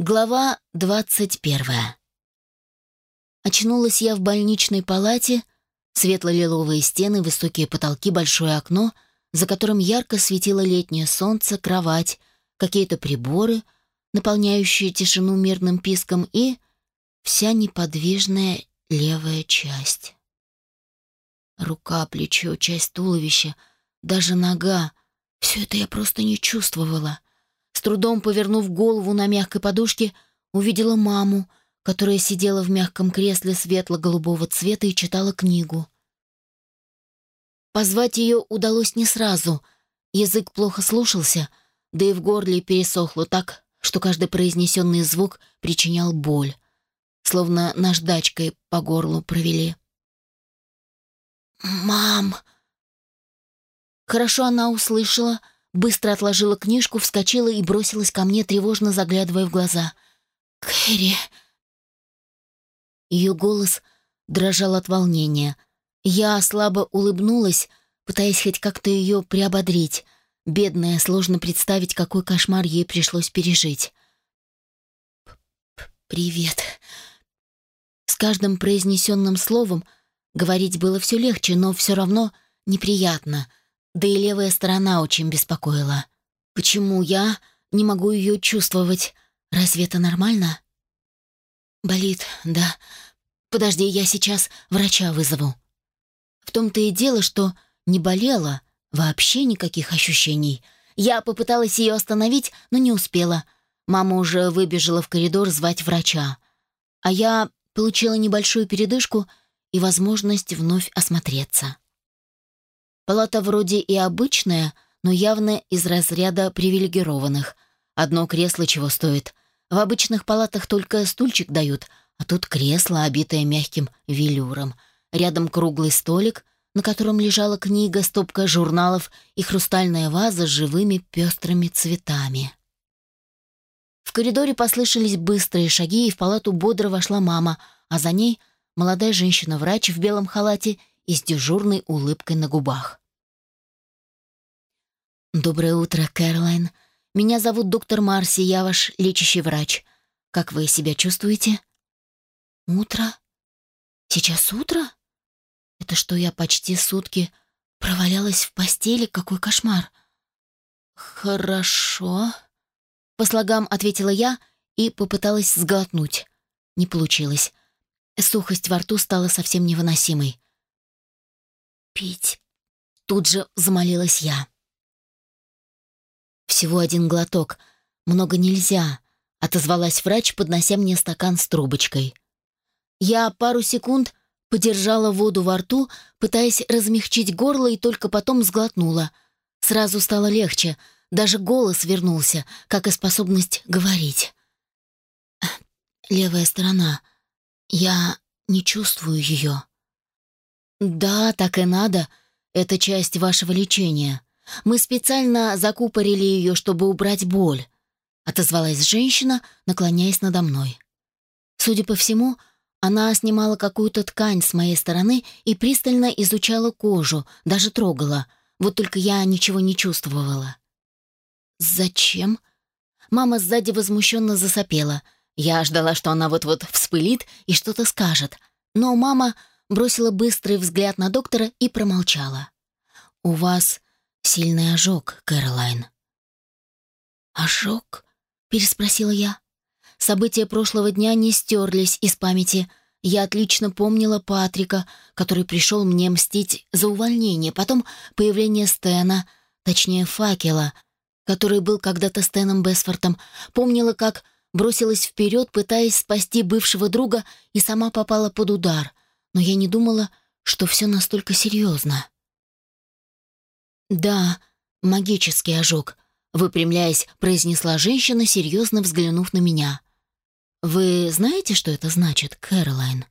Глава двадцать первая. Очнулась я в больничной палате, светло-лиловые стены, высокие потолки, большое окно, за которым ярко светило летнее солнце, кровать, какие-то приборы, наполняющие тишину мирным писком, и вся неподвижная левая часть. Рука, плечо, часть туловища, даже нога — все это я просто не чувствовала — с трудом повернув голову на мягкой подушке, увидела маму, которая сидела в мягком кресле светло-голубого цвета и читала книгу. Позвать ее удалось не сразу. Язык плохо слушался, да и в горле пересохло так, что каждый произнесенный звук причинял боль, словно наждачкой по горлу провели. «Мам!» Хорошо она услышала — быстро отложила книжку, вскочила и бросилась ко мне, тревожно заглядывая в глаза. «Кэрри!» Ее голос дрожал от волнения. Я слабо улыбнулась, пытаясь хоть как-то ее приободрить. Бедная, сложно представить, какой кошмар ей пришлось пережить. «Привет». С каждым произнесенным словом говорить было все легче, но все равно неприятно — да и левая сторона очень беспокоила. Почему я не могу ее чувствовать? Разве это нормально? Болит, да. Подожди, я сейчас врача вызову. В том-то и дело, что не болела, вообще никаких ощущений. Я попыталась ее остановить, но не успела. Мама уже выбежала в коридор звать врача. А я получила небольшую передышку и возможность вновь осмотреться. Палата вроде и обычная, но явно из разряда привилегированных. Одно кресло чего стоит. В обычных палатах только стульчик дают, а тут кресло, обитое мягким велюром. Рядом круглый столик, на котором лежала книга, стопка журналов и хрустальная ваза с живыми пестрыми цветами. В коридоре послышались быстрые шаги, и в палату бодро вошла мама, а за ней молодая женщина-врач в белом халате и с дежурной улыбкой на губах. «Доброе утро, Кэролайн. Меня зовут доктор Марси, я ваш лечащий врач. Как вы себя чувствуете?» «Утро? Сейчас утро? Это что, я почти сутки провалялась в постели? Какой кошмар!» «Хорошо», — по слогам ответила я и попыталась сглотнуть. Не получилось. Сухость во рту стала совсем невыносимой пить!» Тут же замолилась я. «Всего один глоток. Много нельзя», — отозвалась врач, поднося мне стакан с трубочкой. Я пару секунд подержала воду во рту, пытаясь размягчить горло, и только потом сглотнула. Сразу стало легче, даже голос вернулся, как и способность говорить. «Левая сторона. Я не чувствую ее». «Да, так и надо. Это часть вашего лечения. Мы специально закупорили ее, чтобы убрать боль», — отозвалась женщина, наклоняясь надо мной. Судя по всему, она снимала какую-то ткань с моей стороны и пристально изучала кожу, даже трогала. Вот только я ничего не чувствовала. «Зачем?» Мама сзади возмущенно засопела. Я ждала, что она вот-вот вспылит и что-то скажет. Но мама бросила быстрый взгляд на доктора и промолчала. «У вас сильный ожог, Кэролайн». «Ожог?» — переспросила я. События прошлого дня не стерлись из памяти. Я отлично помнила Патрика, который пришел мне мстить за увольнение, потом появление Стена, точнее факела, который был когда-то Стеном Бесфортом. Помнила, как бросилась вперед, пытаясь спасти бывшего друга, и сама попала под удар но я не думала, что все настолько серьезно. «Да, магический ожог», — выпрямляясь, произнесла женщина, серьезно взглянув на меня. «Вы знаете, что это значит, Кэролайн?»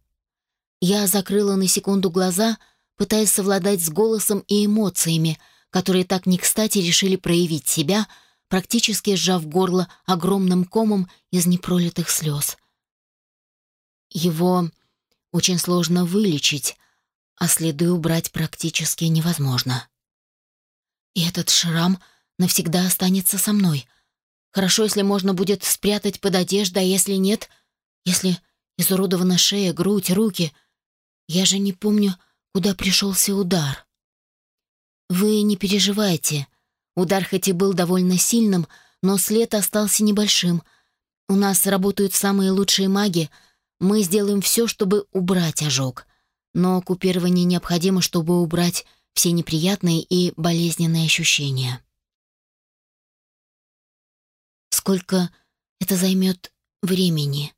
Я закрыла на секунду глаза, пытаясь совладать с голосом и эмоциями, которые так не кстати решили проявить себя, практически сжав горло огромным комом из непролитых слез. Его очень сложно вылечить, а следы убрать практически невозможно. И этот шрам навсегда останется со мной. Хорошо, если можно будет спрятать под одеждой, а если нет, если изуродована шея, грудь, руки. Я же не помню, куда пришелся удар. Вы не переживайте. Удар хоть и был довольно сильным, но след остался небольшим. У нас работают самые лучшие маги. Мы сделаем все, чтобы убрать ожог. Но купирование необходимо, чтобы убрать все неприятные и болезненные ощущения. Сколько это займет времени?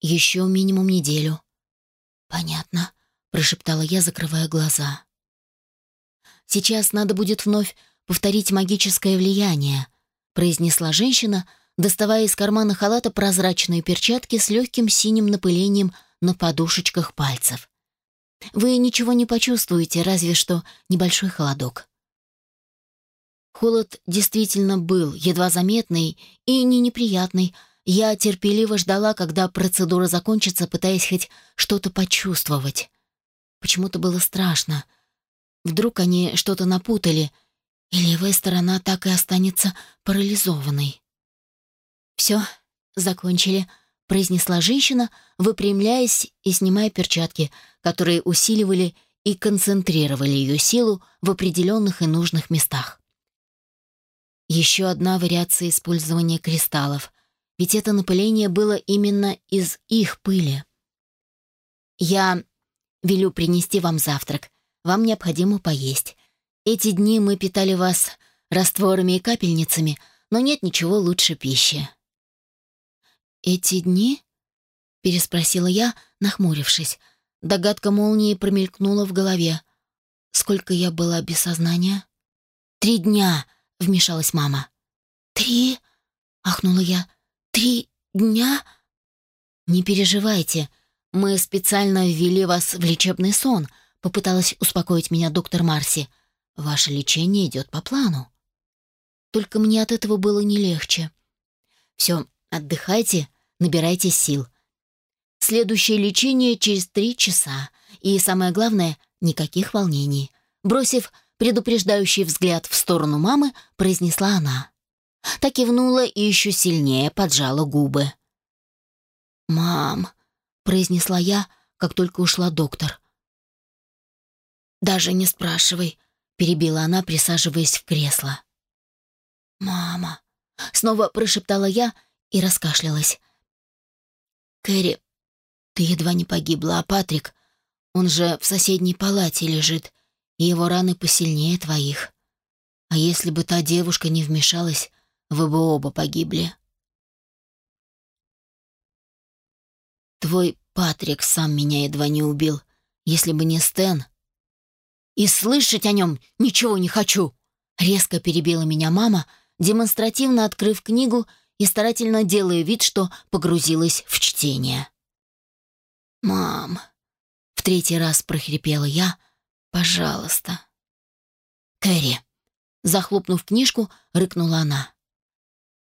Еще минимум неделю. Понятно, прошептала я, закрывая глаза. Сейчас надо будет вновь повторить магическое влияние, произнесла женщина, доставая из кармана халата прозрачные перчатки с легким синим напылением на подушечках пальцев. Вы ничего не почувствуете, разве что небольшой холодок. Холод действительно был едва заметный и не неприятный. Я терпеливо ждала, когда процедура закончится, пытаясь хоть что-то почувствовать. Почему-то было страшно. Вдруг они что-то напутали, и левая сторона так и останется парализованной. «Все, закончили», — произнесла женщина, выпрямляясь и снимая перчатки, которые усиливали и концентрировали ее силу в определенных и нужных местах. Еще одна вариация использования кристаллов, ведь это напыление было именно из их пыли. «Я велю принести вам завтрак. Вам необходимо поесть. Эти дни мы питали вас растворами и капельницами, но нет ничего лучше пищи». «Эти дни?» — переспросила я, нахмурившись. Догадка молнии промелькнула в голове. «Сколько я была без сознания?» «Три дня!» — вмешалась мама. «Три?» — ахнула я. «Три дня?» «Не переживайте. Мы специально ввели вас в лечебный сон», — попыталась успокоить меня доктор Марси. «Ваше лечение идет по плану». Только мне от этого было не легче. «Все, отдыхайте, набирайте сил. Следующее лечение через три часа. И самое главное, никаких волнений». Бросив предупреждающий взгляд в сторону мамы, произнесла она. Так кивнула и еще сильнее поджала губы. «Мам», — произнесла я, как только ушла доктор. «Даже не спрашивай», — перебила она, присаживаясь в кресло. «Мама», — снова прошептала я и раскашлялась. «Кэрри, ты едва не погибла, а Патрик, он же в соседней палате лежит и его раны посильнее твоих. А если бы та девушка не вмешалась, вы бы оба погибли. Твой Патрик сам меня едва не убил, если бы не Стэн. И слышать о нем ничего не хочу. Резко перебила меня мама, демонстративно открыв книгу и старательно делая вид, что погрузилась в чтение. «Мам», — в третий раз прохрипела я, Пожалуйста. Кэрри, захлопнув книжку, рыкнула она.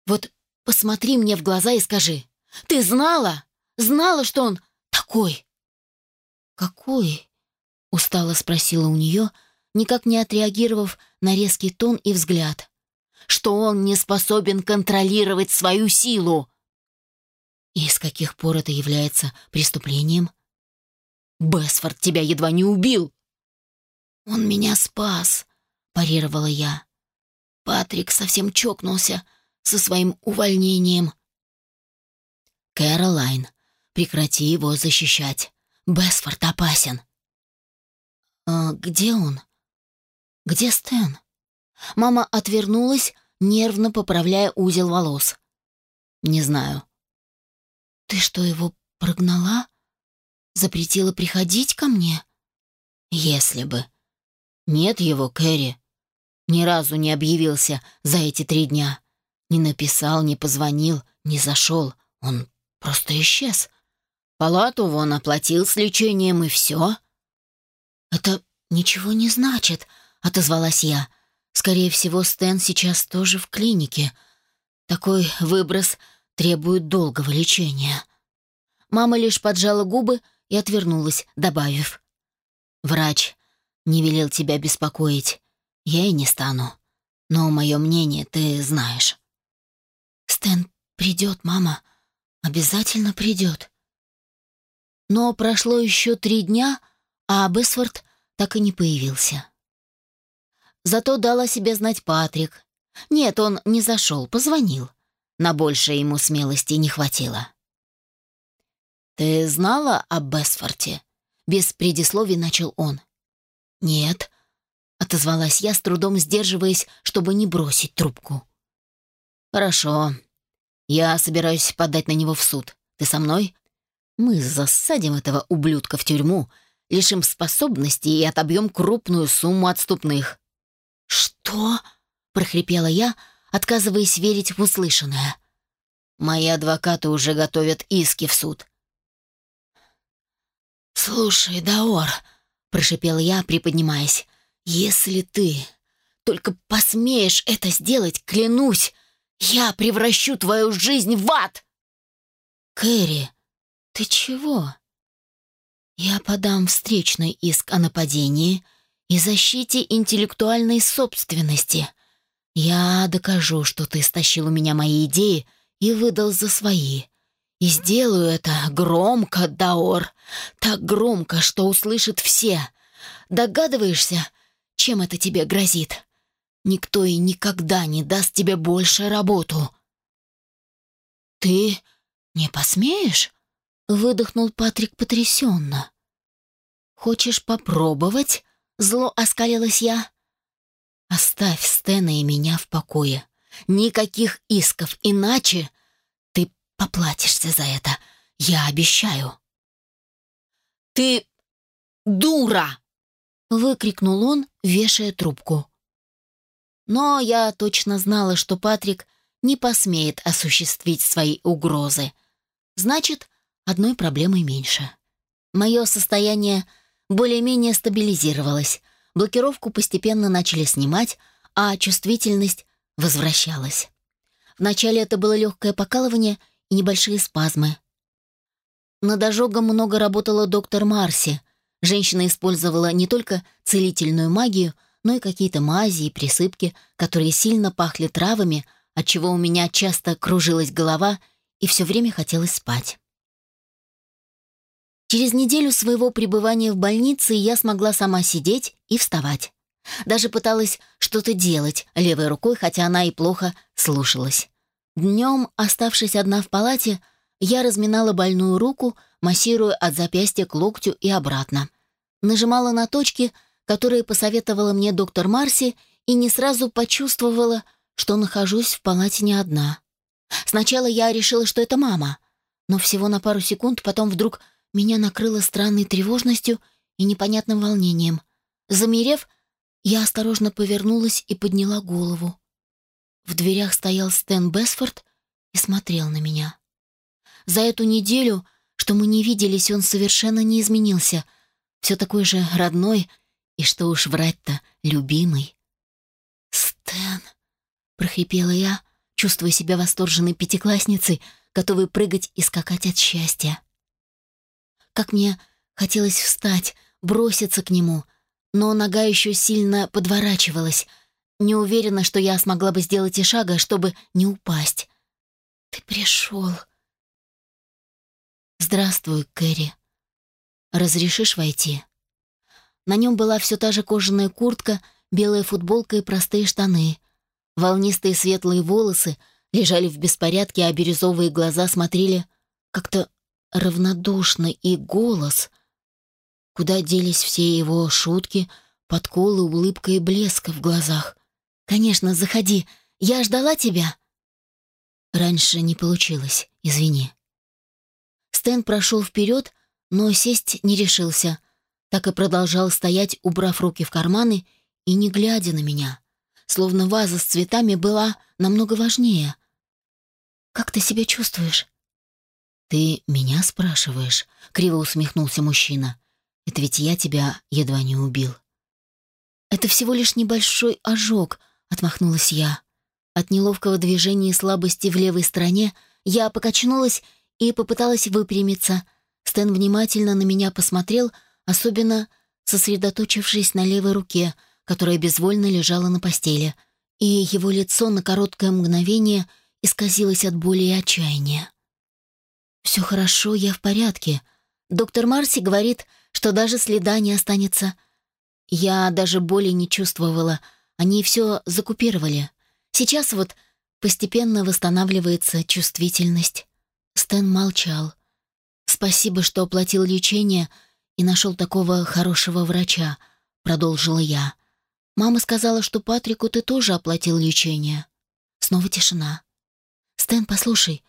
Вот посмотри мне в глаза и скажи. Ты знала? Знала, что он такой? Какой? Устало спросила у нее, никак не отреагировав на резкий тон и взгляд. Что он не способен контролировать свою силу. И с каких пор это является преступлением? Бесфорд тебя едва не убил. «Он меня спас», — парировала я. Патрик совсем чокнулся со своим увольнением. «Кэролайн, прекрати его защищать. Бесфорд опасен». «А где он? Где Стэн?» Мама отвернулась, нервно поправляя узел волос. «Не знаю». «Ты что, его прогнала? Запретила приходить ко мне?» «Если бы», «Нет его, Кэрри. Ни разу не объявился за эти три дня. Не написал, не позвонил, не зашел. Он просто исчез. Палату вон оплатил с лечением, и все». «Это ничего не значит», — отозвалась я. «Скорее всего, Стэн сейчас тоже в клинике. Такой выброс требует долгого лечения». Мама лишь поджала губы и отвернулась, добавив. «Врач не велел тебя беспокоить. Я и не стану. Но мое мнение ты знаешь». «Стэн придет, мама. Обязательно придет». Но прошло еще три дня, а Бесфорд так и не появился. Зато дал о себе знать Патрик. Нет, он не зашел, позвонил. На большее ему смелости не хватило. «Ты знала о Бесфорте?» Без предисловий начал он. «Нет», — отозвалась я, с трудом сдерживаясь, чтобы не бросить трубку. «Хорошо. Я собираюсь подать на него в суд. Ты со мной? Мы засадим этого ублюдка в тюрьму, лишим способностей и отобьем крупную сумму отступных». «Что?» — прохрипела я, отказываясь верить в услышанное. «Мои адвокаты уже готовят иски в суд». «Слушай, Даор», — прошипела я, приподнимаясь, «если ты только посмеешь это сделать, клянусь, я превращу твою жизнь в ад!» «Кэрри, ты чего?» «Я подам встречный иск о нападении и защите интеллектуальной собственности. Я докажу, что ты стащил у меня мои идеи и выдал за свои. И сделаю это громко, Даор, так громко, что услышат все. Догадываешься, чем это тебе грозит? Никто и никогда не даст тебе больше работу. Ты не посмеешь? Выдохнул Патрик потрясенно. Хочешь попробовать? Зло оскалилась я. Оставь Стена и меня в покое. Никаких исков, иначе ты поплатишься за это. Я обещаю. Ты дура! выкрикнул он, вешая трубку. Но я точно знала, что Патрик не посмеет осуществить свои угрозы. Значит, одной проблемой меньше. Мое состояние более-менее стабилизировалось, блокировку постепенно начали снимать, а чувствительность возвращалась. Вначале это было легкое покалывание и небольшие спазмы. Над ожогом много работала доктор Марси. Женщина использовала не только целительную магию, но и какие-то мази и присыпки, которые сильно пахли травами, отчего у меня часто кружилась голова и все время хотелось спать. Через неделю своего пребывания в больнице я смогла сама сидеть и вставать. Даже пыталась что-то делать левой рукой, хотя она и плохо слушалась. Днем, оставшись одна в палате, я разминала больную руку, массируя от запястья к локтю и обратно. Нажимала на точки, которые посоветовала мне доктор Марси, и не сразу почувствовала, что нахожусь в палате не одна. Сначала я решила, что это мама, но всего на пару секунд потом вдруг меня накрыло странной тревожностью и непонятным волнением. Замерев, я осторожно повернулась и подняла голову. В дверях стоял Стэн Бесфорд и смотрел на меня. За эту неделю, что мы не виделись, он совершенно не изменился. Все такой же родной и, что уж врать-то, любимый. «Стэн!» — прохрипела я, чувствуя себя восторженной пятиклассницей, готовой прыгать и скакать от счастья. Как мне хотелось встать, броситься к нему, но нога еще сильно подворачивалась. Не уверена, что я смогла бы сделать и шага, чтобы не упасть. «Ты пришел!» «Здравствуй, Кэрри. Разрешишь войти?» На нем была все та же кожаная куртка, белая футболка и простые штаны. Волнистые светлые волосы лежали в беспорядке, а бирюзовые глаза смотрели как-то равнодушно и голос. Куда делись все его шутки, подколы, улыбка и блеск в глазах? «Конечно, заходи. Я ждала тебя». Раньше не получилось, извини. Стэн прошел вперед, но сесть не решился. Так и продолжал стоять, убрав руки в карманы и не глядя на меня. Словно ваза с цветами была намного важнее. «Как ты себя чувствуешь?» «Ты меня спрашиваешь?» — криво усмехнулся мужчина. «Это ведь я тебя едва не убил». «Это всего лишь небольшой ожог», — отмахнулась я. От неловкого движения и слабости в левой стороне я покачнулась и попыталась выпрямиться. Стэн внимательно на меня посмотрел, особенно сосредоточившись на левой руке, которая безвольно лежала на постели, и его лицо на короткое мгновение исказилось от боли и отчаяния. «Все хорошо, я в порядке. Доктор Марси говорит, что даже следа не останется. Я даже боли не чувствовала. Они все закупировали. Сейчас вот постепенно восстанавливается чувствительность». Стэн молчал. «Спасибо, что оплатил лечение и нашел такого хорошего врача», — продолжила я. «Мама сказала, что Патрику ты тоже оплатил лечение». Снова тишина. «Стэн, послушай».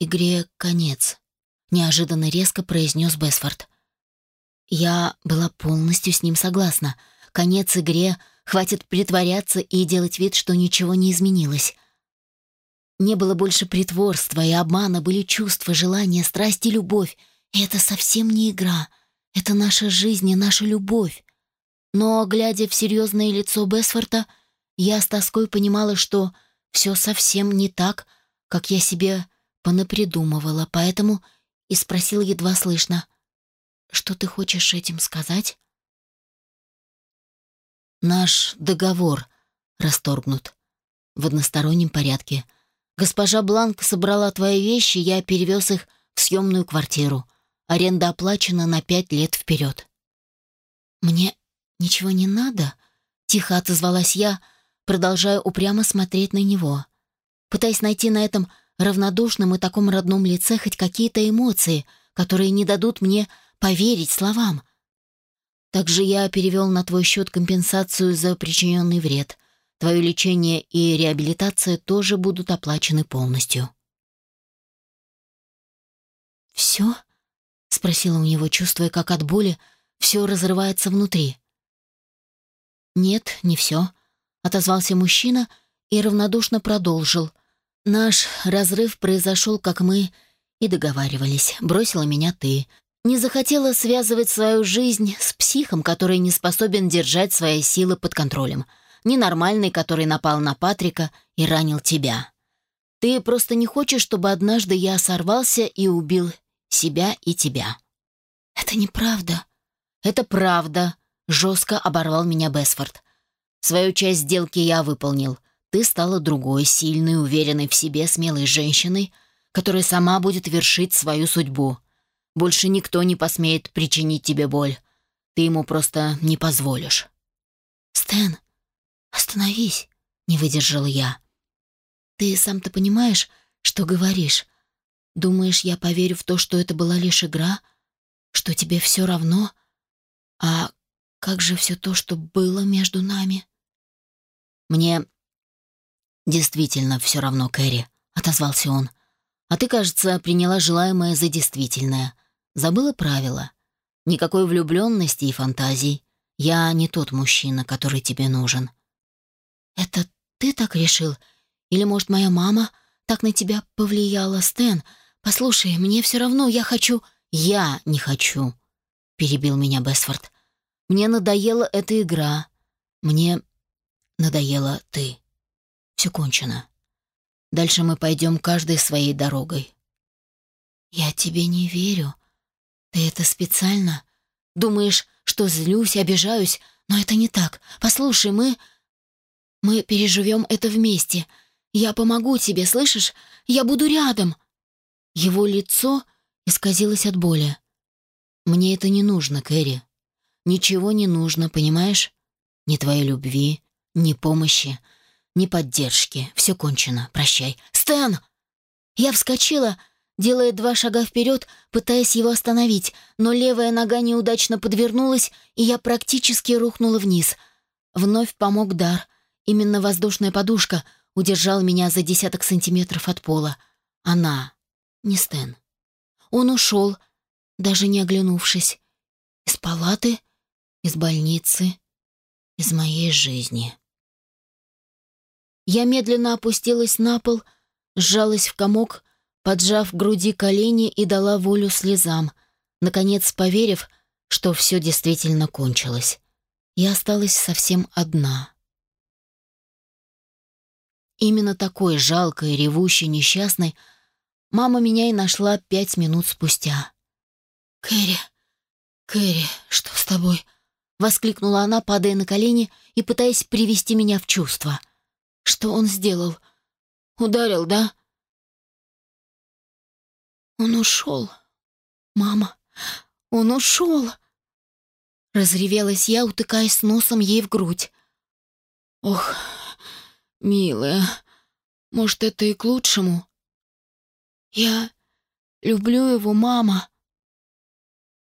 «Игре конец», — неожиданно резко произнес Бесфорд. Я была полностью с ним согласна. Конец игре, хватит притворяться и делать вид, что ничего не изменилось. Не было больше притворства и обмана, были чувства, желания, страсть и любовь. И это совсем не игра. Это наша жизнь и наша любовь. Но, глядя в серьезное лицо Бесфорта, я с тоской понимала, что все совсем не так, как я себе понапридумывала, поэтому и спросила едва слышно, «Что ты хочешь этим сказать?» «Наш договор расторгнут в одностороннем порядке. Госпожа Бланк собрала твои вещи, я перевез их в съемную квартиру. Аренда оплачена на пять лет вперед». «Мне ничего не надо?» — тихо отозвалась я, продолжая упрямо смотреть на него, пытаясь найти на этом равнодушном и таком родном лице хоть какие-то эмоции, которые не дадут мне поверить словам. Также я перевел на твой счет компенсацию за причиненный вред. Твое лечение и реабилитация тоже будут оплачены полностью. «Все?» — спросила у него, чувствуя, как от боли все разрывается внутри. «Нет, не все», отозвался мужчина и равнодушно продолжил. Наш разрыв произошел, как мы и договаривались. Бросила меня ты. Не захотела связывать свою жизнь с психом, который не способен держать свои силы под контролем. Ненормальный, который напал на Патрика и ранил тебя. Ты просто не хочешь, чтобы однажды я сорвался и убил себя и тебя. Это неправда. Это правда, жестко оборвал меня Бесфорд. Свою часть сделки я выполнил. Ты стала другой, сильной, уверенной в себе, смелой женщиной, которая сама будет вершить свою судьбу. Больше никто не посмеет причинить тебе боль. Ты ему просто не позволишь. «Стэн, остановись», — не выдержала я. «Ты сам-то понимаешь, что говоришь? Думаешь, я поверю в то, что это была лишь игра? Что тебе все равно? А как же все то, что было между нами?» «Мне действительно все равно, Кэрри», — отозвался он. «А ты, кажется, приняла желаемое за действительное. Забыла правила. Никакой влюбленности и фантазий. Я не тот мужчина, который тебе нужен». «Это ты так решил? Или, может, моя мама так на тебя повлияла, Стэн? Послушай, мне все равно, я хочу...» «Я не хочу», — перебил меня Бесфорд. «Мне надоела эта игра. Мне надоела ты. Все кончено. Дальше мы пойдем каждой своей дорогой». «Я тебе не верю. Ты это специально? Думаешь, что злюсь, обижаюсь, но это не так. Послушай, мы... Мы переживем это вместе. Я помогу тебе, слышишь? Я буду рядом». Его лицо исказилось от боли. «Мне это не нужно, Кэрри. Ничего не нужно, понимаешь? Ни твоей любви, ни помощи, ни поддержки. Все кончено. Прощай. Стэн! Я вскочила, делая два шага вперед, пытаясь его остановить, но левая нога неудачно подвернулась, и я практически рухнула вниз. Вновь помог дар. Именно воздушная подушка удержала меня за десяток сантиметров от пола. Она, не Стэн. Он ушел, даже не оглянувшись. Из палаты, из больницы, из моей жизни. Я медленно опустилась на пол, сжалась в комок, поджав груди колени и дала волю слезам, наконец поверив, что все действительно кончилось. Я осталась совсем одна. Именно такой жалкой, ревущей, несчастной мама меня и нашла пять минут спустя. «Кэрри, Кэрри, что с тобой?» — воскликнула она, падая на колени и пытаясь привести меня в чувство. «Что он сделал? Ударил, да?» «Он ушел. Мама, он ушел!» Разревелась я, утыкаясь носом ей в грудь. «Ох, милая, может, это и к лучшему?» «Я люблю его, мама!»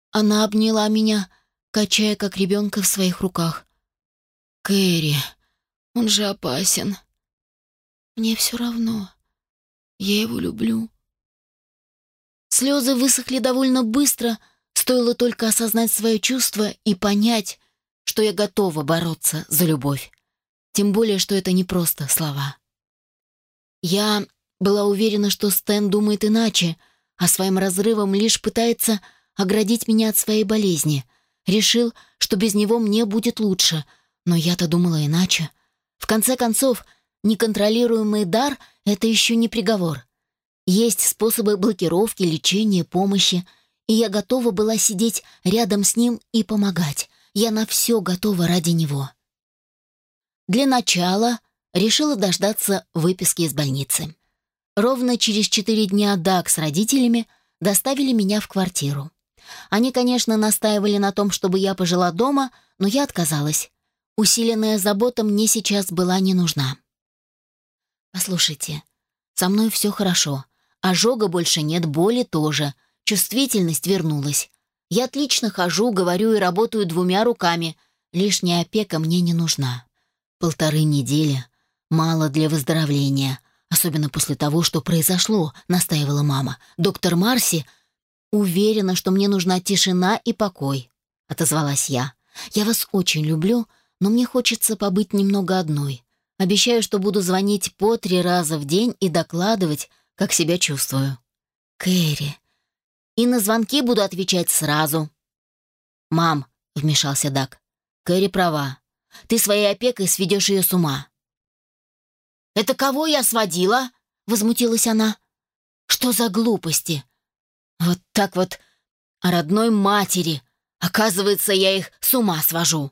Она обняла меня, качая, как ребенка в своих руках. «Кэрри, он же опасен. Мне все равно. Я его люблю». Слезы высохли довольно быстро, стоило только осознать свое чувство и понять, что я готова бороться за любовь. Тем более, что это не просто слова. Я была уверена, что Стэн думает иначе, а своим разрывом лишь пытается оградить меня от своей болезни. Решил, что без него мне будет лучше, но я-то думала иначе. В конце концов, неконтролируемый дар — это еще не приговор. Есть способы блокировки, лечения, помощи, и я готова была сидеть рядом с ним и помогать. Я на все готова ради него. Для начала решила дождаться выписки из больницы. Ровно через четыре дня Даг с родителями доставили меня в квартиру. Они, конечно, настаивали на том, чтобы я пожила дома, но я отказалась. Усиленная забота мне сейчас была не нужна. «Послушайте, со мной все хорошо. Ожога больше нет, боли тоже. Чувствительность вернулась. Я отлично хожу, говорю и работаю двумя руками. Лишняя опека мне не нужна. Полторы недели. Мало для выздоровления. Особенно после того, что произошло, настаивала мама. Доктор Марси уверена, что мне нужна тишина и покой. Отозвалась я. Я вас очень люблю, но мне хочется побыть немного одной. Обещаю, что буду звонить по три раза в день и докладывать, как себя чувствую. Кэрри. И на звонки буду отвечать сразу. «Мам», — вмешался Дак, — «Кэрри права. Ты своей опекой сведешь ее с ума». «Это кого я сводила?» — возмутилась она. «Что за глупости? Вот так вот о родной матери. Оказывается, я их с ума свожу».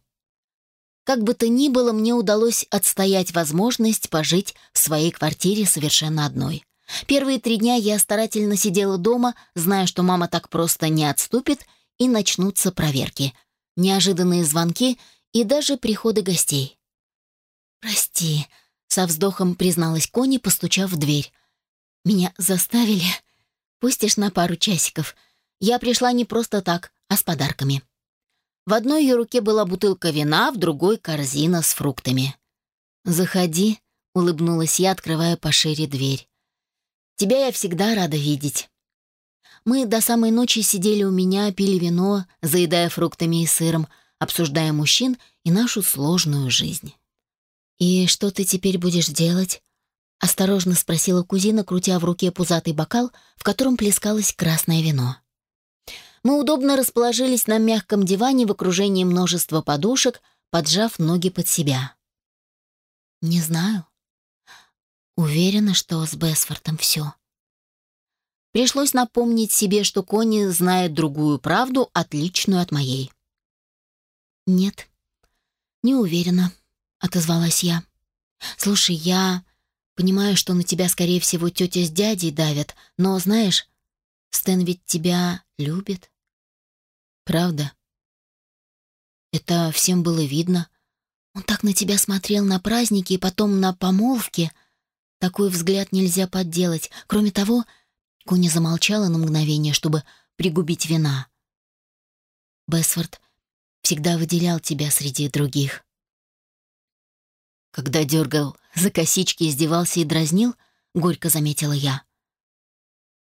Как бы то ни было, мне удалось отстоять возможность пожить в своей квартире совершенно одной. Первые три дня я старательно сидела дома, зная, что мама так просто не отступит, и начнутся проверки, неожиданные звонки и даже приходы гостей. «Прости», — со вздохом призналась Кони, постучав в дверь. «Меня заставили. Пустишь на пару часиков. Я пришла не просто так, а с подарками». В одной ее руке была бутылка вина, в другой — корзина с фруктами. «Заходи», — улыбнулась я, открывая пошире дверь. «Тебя я всегда рада видеть». Мы до самой ночи сидели у меня, пили вино, заедая фруктами и сыром, обсуждая мужчин и нашу сложную жизнь. «И что ты теперь будешь делать?» — осторожно спросила кузина, крутя в руке пузатый бокал, в котором плескалось красное вино. Мы удобно расположились на мягком диване в окружении множества подушек, поджав ноги под себя. «Не знаю. Уверена, что с Бесфортом все». Пришлось напомнить себе, что Кони знает другую правду, отличную от моей. «Нет, не уверена», — отозвалась я. «Слушай, я понимаю, что на тебя, скорее всего, тетя с дядей давят, но, знаешь, Стэн ведь тебя любит. Правда? Это всем было видно. Он так на тебя смотрел на празднике и потом на помолвке. Такой взгляд нельзя подделать. Кроме того, Коня замолчала на мгновение, чтобы пригубить вина. Бесфорд всегда выделял тебя среди других. Когда дергал за косички, издевался и дразнил, горько заметила я.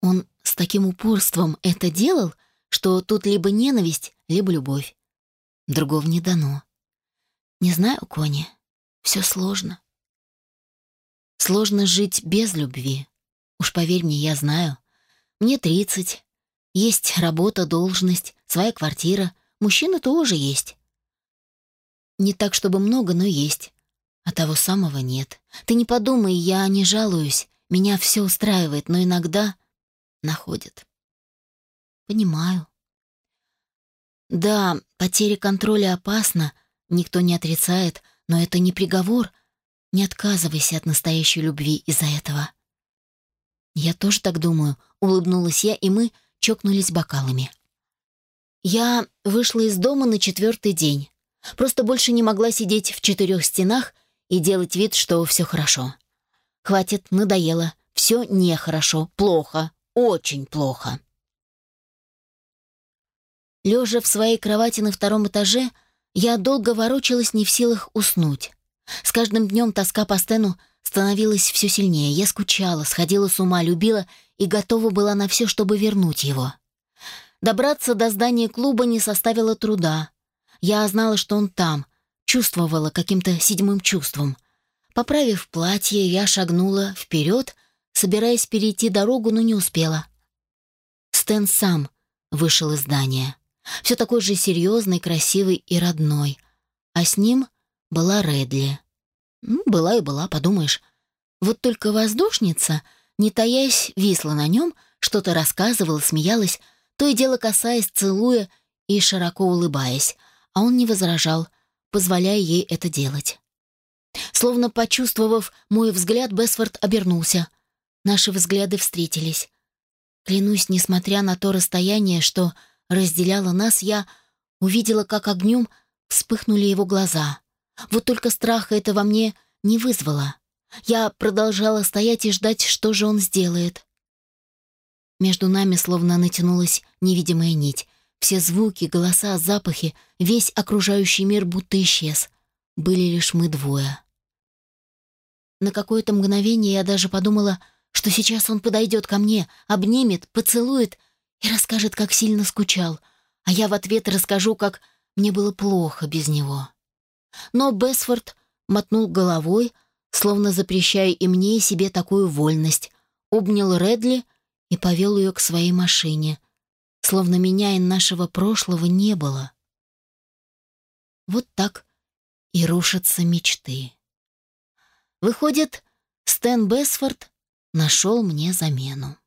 Он с таким упорством это делал, что тут либо ненависть, либо любовь. Другого не дано. Не знаю, Кони, все сложно. Сложно жить без любви. Уж поверь мне, я знаю. Мне тридцать. Есть работа, должность, своя квартира. Мужчина тоже есть. Не так, чтобы много, но есть. А того самого нет. Ты не подумай, я не жалуюсь. Меня все устраивает, но иногда находит. Понимаю. Да, потеря контроля опасна, никто не отрицает, но это не приговор. Не отказывайся от настоящей любви из-за этого. Я тоже так думаю, улыбнулась я, и мы чокнулись бокалами. Я вышла из дома на четвертый день. Просто больше не могла сидеть в четырех стенах и делать вид, что все хорошо. Хватит, надоело. Все нехорошо, плохо, очень плохо. Лежа в своей кровати на втором этаже, я долго ворочалась, не в силах уснуть. С каждым днем тоска по Стену становилась все сильнее. Я скучала, сходила с ума, любила и готова была на все, чтобы вернуть его. Добраться до здания клуба не составило труда. Я знала, что он там, чувствовала каким-то седьмым чувством. Поправив платье, я шагнула вперед, собираясь перейти дорогу, но не успела. Стэн сам вышел из здания. Все такой же серьезный, красивый и родной. А с ним была Редли. Ну, была и была, подумаешь. Вот только воздушница, не таясь, висла на нем, что-то рассказывала, смеялась, то и дело касаясь, целуя и широко улыбаясь, а он не возражал, позволяя ей это делать. Словно почувствовав мой взгляд, Бесфорд обернулся. Наши взгляды встретились. Клянусь, несмотря на то расстояние, что разделяло нас, я увидела, как огнем вспыхнули его глаза. Вот только страха это во мне не вызвало. Я продолжала стоять и ждать, что же он сделает. Между нами словно натянулась невидимая нить. Все звуки, голоса, запахи, весь окружающий мир будто исчез. Были лишь мы двое. На какое-то мгновение я даже подумала, что сейчас он подойдет ко мне, обнимет, поцелует и расскажет, как сильно скучал, а я в ответ расскажу, как мне было плохо без него. Но Бесфорд мотнул головой, словно запрещая и мне, и себе такую вольность, обнял Редли и повел ее к своей машине, словно меня и нашего прошлого не было. Вот так и рушатся мечты. Выходит, Стэн Бесфорд нашел мне замену.